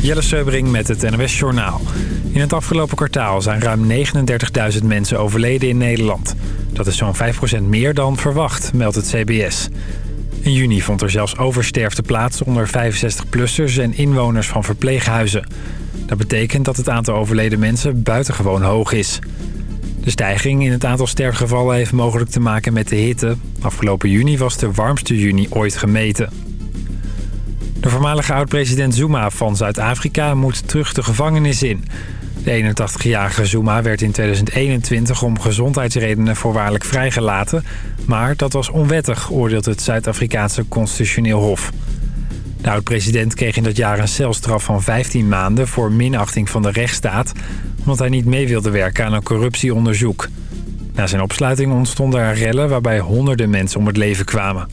Jelle Seubering met het NOS Journaal. In het afgelopen kwartaal zijn ruim 39.000 mensen overleden in Nederland. Dat is zo'n 5% meer dan verwacht, meldt het CBS. In juni vond er zelfs oversterfte plaats onder 65-plussers en inwoners van verpleeghuizen. Dat betekent dat het aantal overleden mensen buitengewoon hoog is. De stijging in het aantal sterfgevallen heeft mogelijk te maken met de hitte. Afgelopen juni was de warmste juni ooit gemeten. De voormalige oud-president Zuma van Zuid-Afrika moet terug de gevangenis in. De 81-jarige Zuma werd in 2021 om gezondheidsredenen voorwaardelijk vrijgelaten... maar dat was onwettig, oordeelt het Zuid-Afrikaanse Constitutioneel Hof. De oud-president kreeg in dat jaar een celstraf van 15 maanden... voor minachting van de rechtsstaat... omdat hij niet mee wilde werken aan een corruptieonderzoek. Na zijn opsluiting ontstonden er rellen waarbij honderden mensen om het leven kwamen.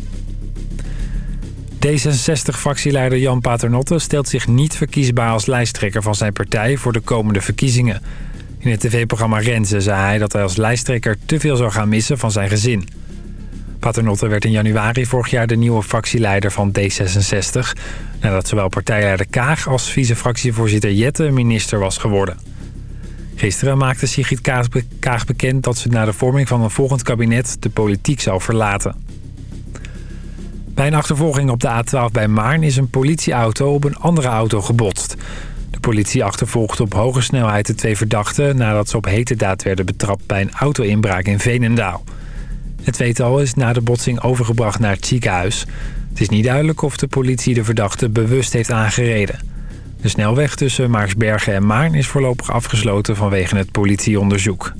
D66-fractieleider Jan Paternotte stelt zich niet verkiesbaar als lijsttrekker van zijn partij voor de komende verkiezingen. In het tv-programma Renze zei hij dat hij als lijsttrekker te veel zou gaan missen van zijn gezin. Paternotte werd in januari vorig jaar de nieuwe fractieleider van D66... nadat zowel partijleider Kaag als vice-fractievoorzitter Jette minister was geworden. Gisteren maakte Sigrid Kaag bekend dat ze na de vorming van een volgend kabinet de politiek zou verlaten. Bij een achtervolging op de A12 bij Maarn is een politieauto op een andere auto gebotst. De politie achtervolgde op hoge snelheid de twee verdachten... nadat ze op hete daad werden betrapt bij een auto-inbraak in Veenendaal. Het tweetal is na de botsing overgebracht naar het ziekenhuis. Het is niet duidelijk of de politie de verdachte bewust heeft aangereden. De snelweg tussen Maarsbergen en Maarn is voorlopig afgesloten vanwege het politieonderzoek.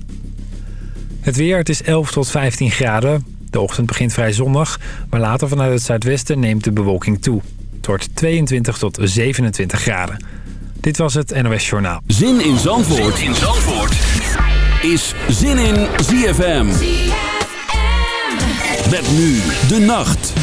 Het weer, het is 11 tot 15 graden. De ochtend begint vrij zonnig, maar later vanuit het zuidwesten neemt de bewolking toe. Het wordt 22 tot 27 graden. Dit was het NOS Journaal. Zin in Zandvoort, zin in Zandvoort. is Zin in ZFM. ZFM. Met nu de nacht.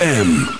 ZFM.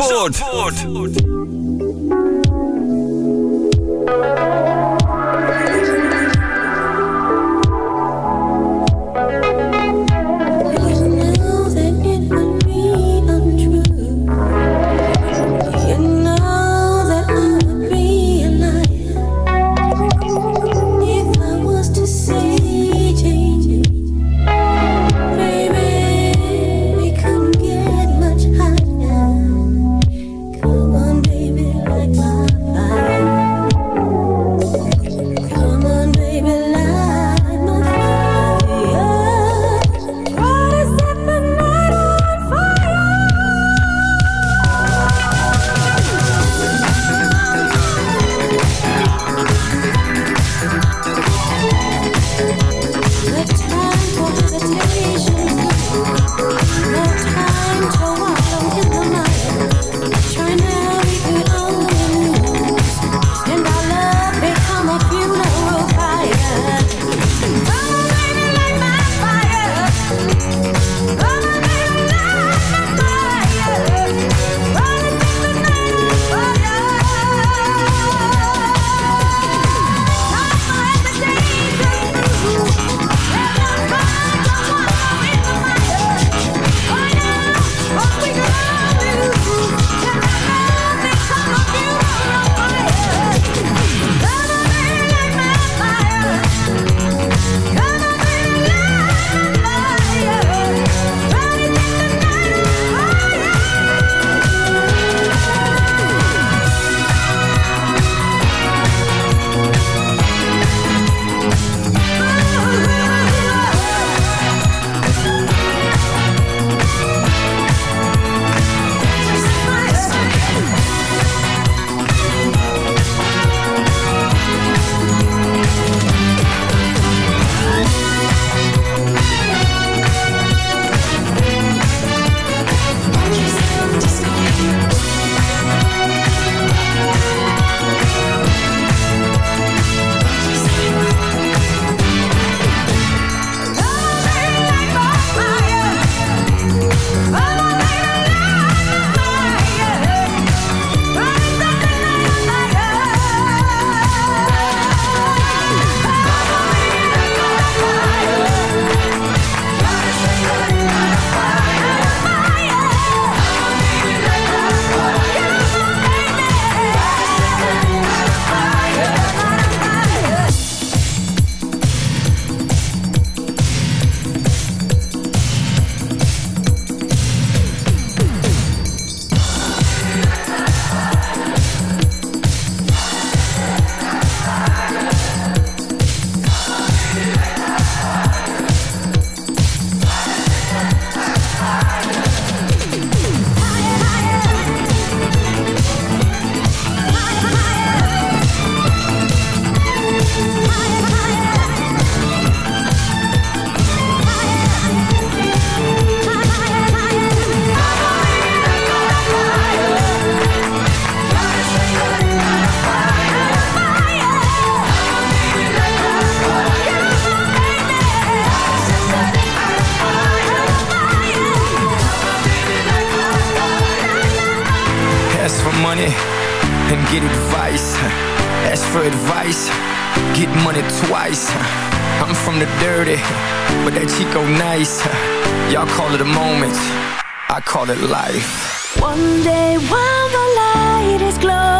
ZFM Zandvoort. Y'all call it a moment, I call it life. One day while the light is glowing,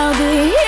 I'll be in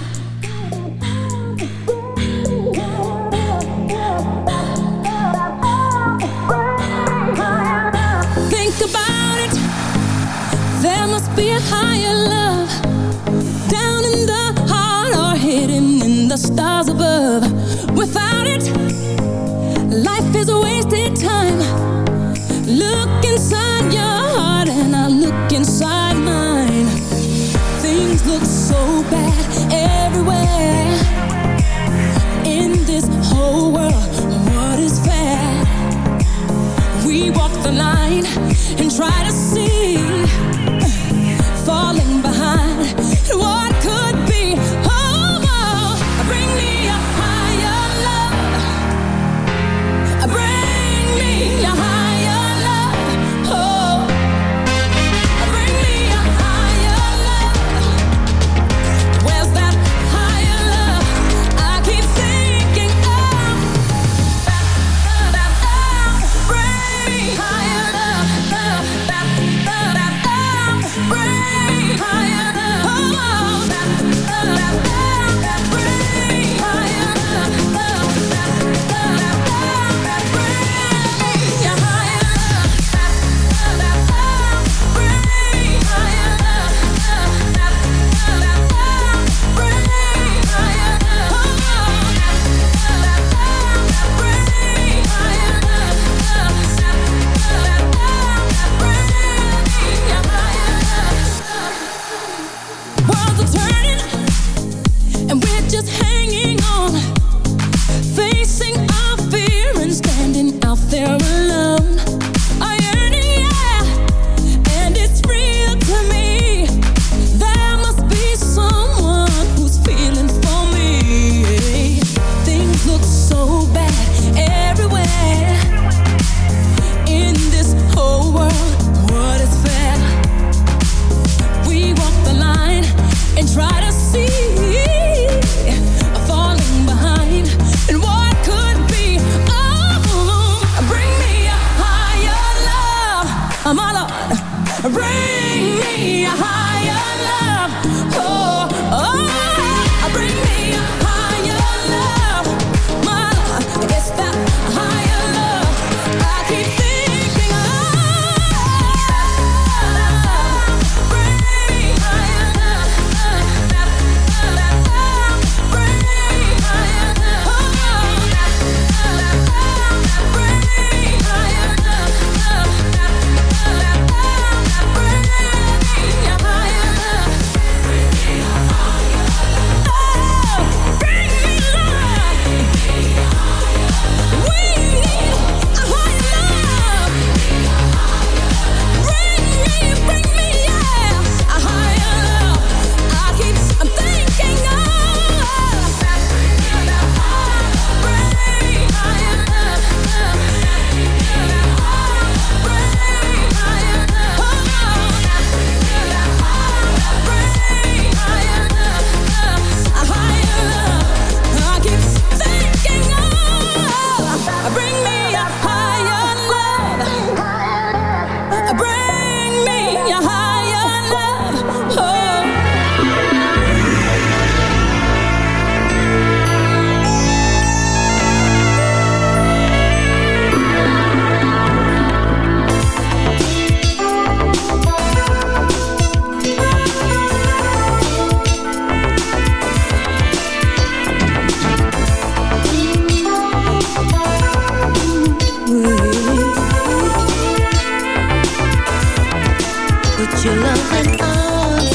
Put your loving arms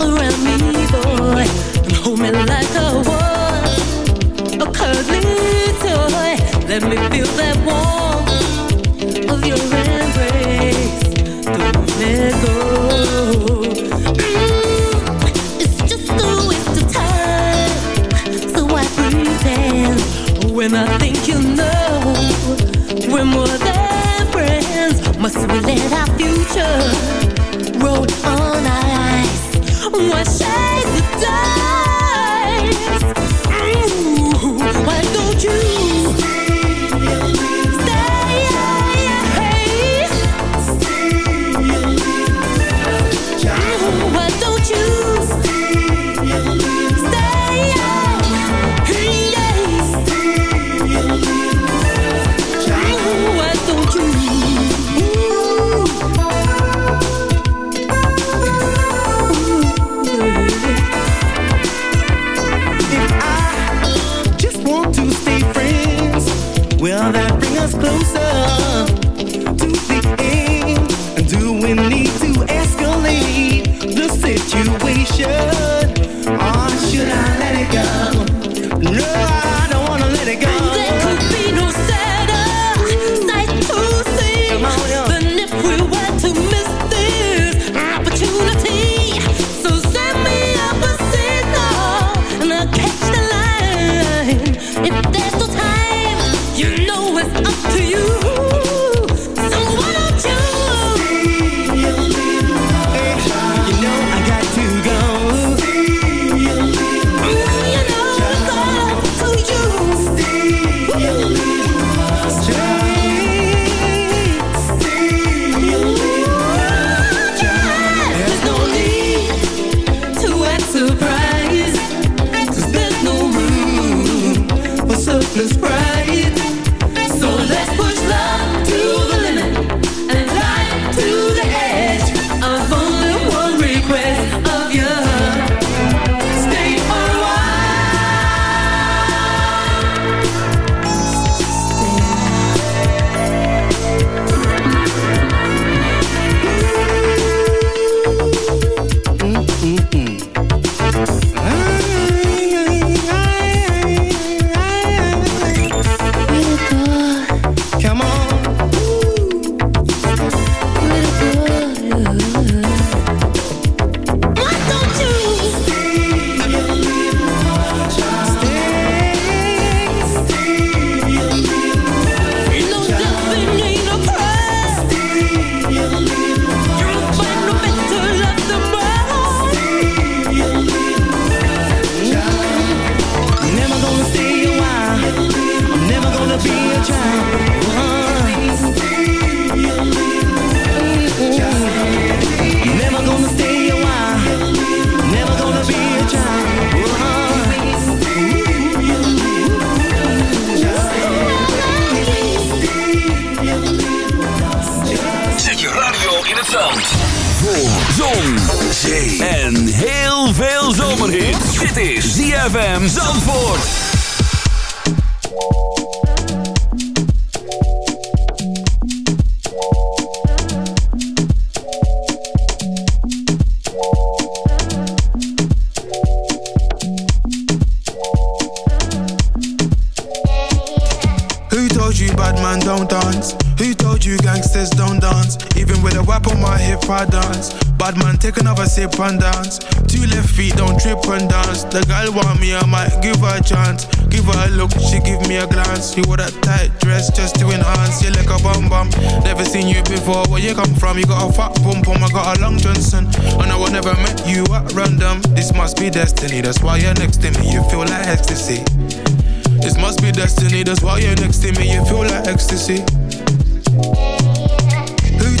around me, boy, and hold me like a warm, a cuddly toy. Let me feel that warmth of your embrace. Don't let go. Mm, it's just a waste of time, so I pretend when I think. love. Bad man, take another sip and dance. Two left feet, don't trip and dance. The girl want me, I might give her a chance. Give her a look, she give me a glance. You wore that tight dress just to enhance. You like a bum bum. Never seen you before. Where you come from? You got a fat pum pum. I got a long Johnson. And I I never met you at random. This must be destiny. That's why you're next to me. You feel like ecstasy. This must be destiny, that's why you're next to me, you feel like ecstasy.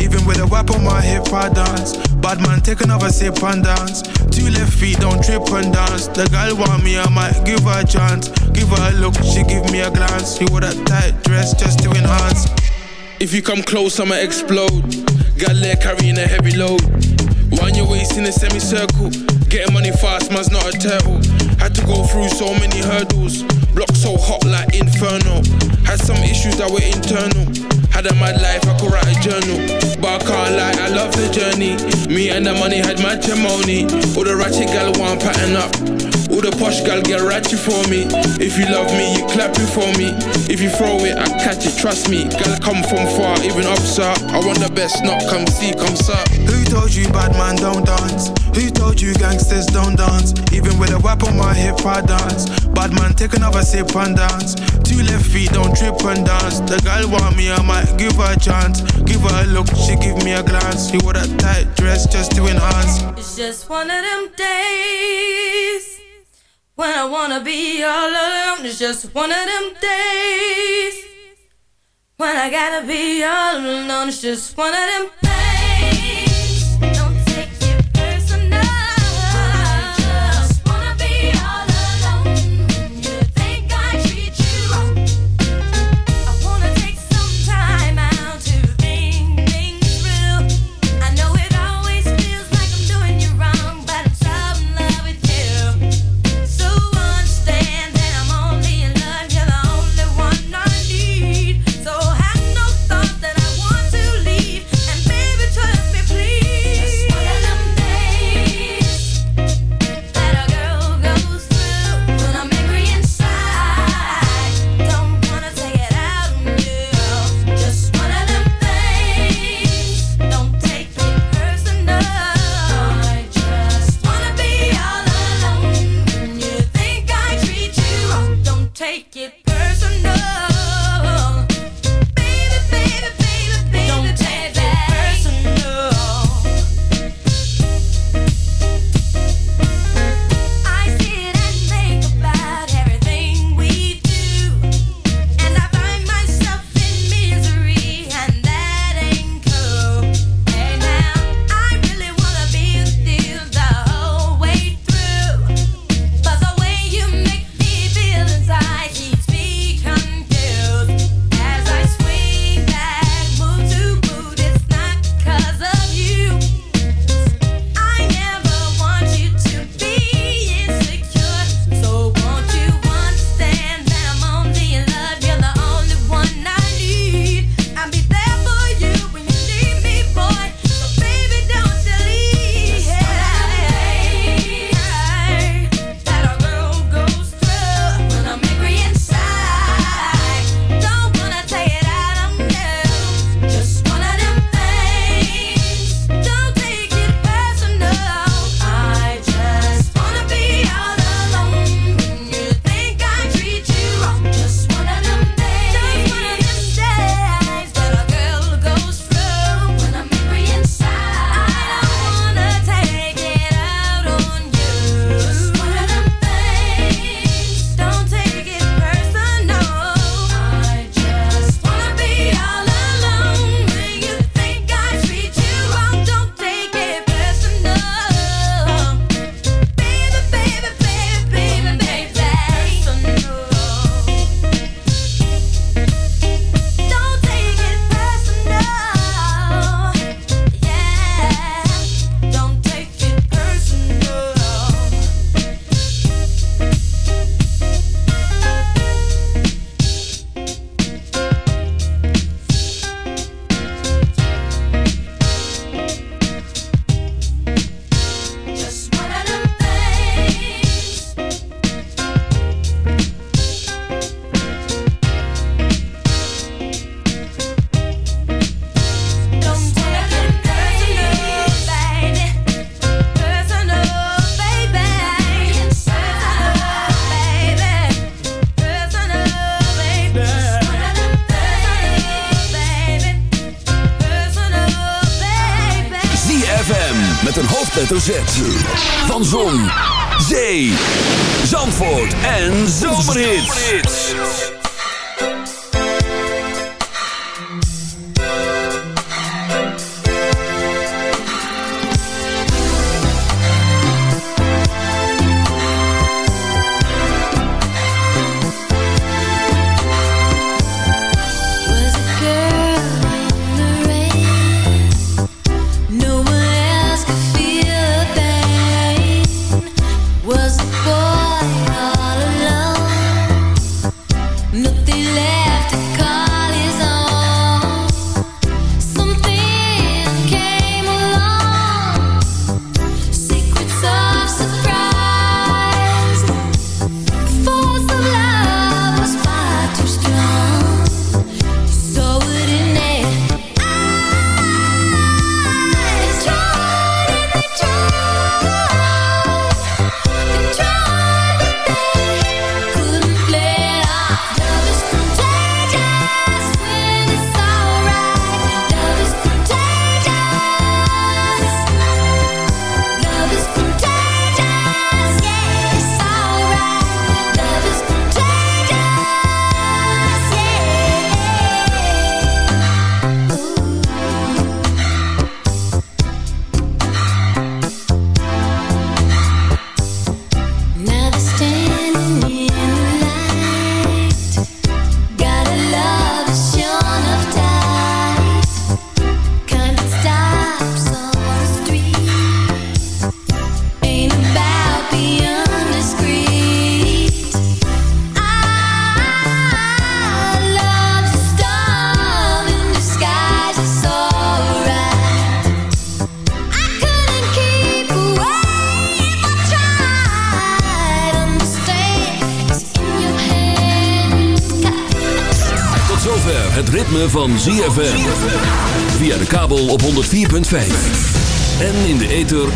Even with a whip on my hip, I dance. Bad man, take another sip and dance. Two left feet, don't trip and dance. The girl want me, I might give her a chance. Give her a look, she give me a glance. You wore that tight dress just to enhance. If you come close, I'ma explode. Got there carrying a heavy load. Wind your waist in a semicircle. Getting money fast, man's not a turtle. Had to go through so many hurdles. Block so hot like inferno. Had some issues that were internal. Had a mad life, I could write a journal. But I can't lie, I love the journey. Me and the money had matrimony. All the ratchet gal want pattern up. All the posh gal get ratchet for me. If you love me, you clap it for me. If you throw it, I catch it, trust me. Gal come from far, even up, sir. I want the best, not come see, come sir. Who told you bad man don't dance? Who told you gangsters don't dance? Even with a whip on my hip, I dance. Bad man, take another sip and dance. Two left feet, don't trip and dance. The girl want me, I might give her a chance. Give her a look, she give me a glance. She wore that tight dress just to enhance. It's just one of them days when I wanna be all alone. It's just one of them days when I gotta be all alone. It's just one of them